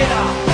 Yeah.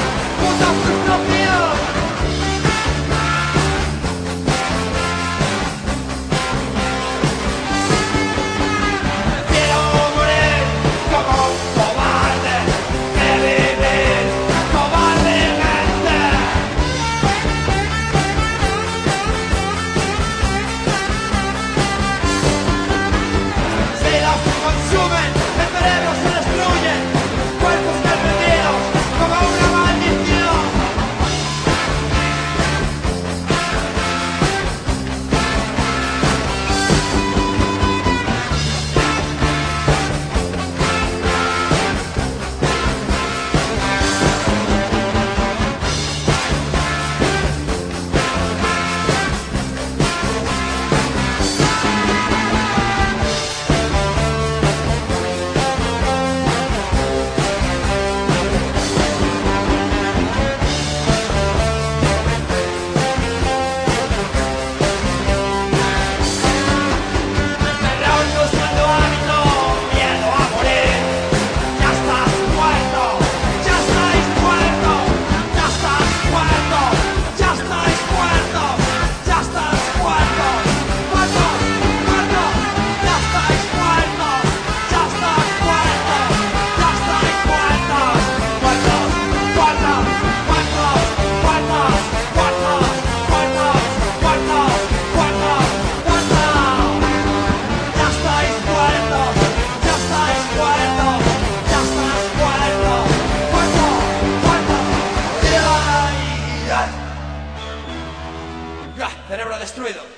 destruido.